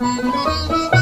you.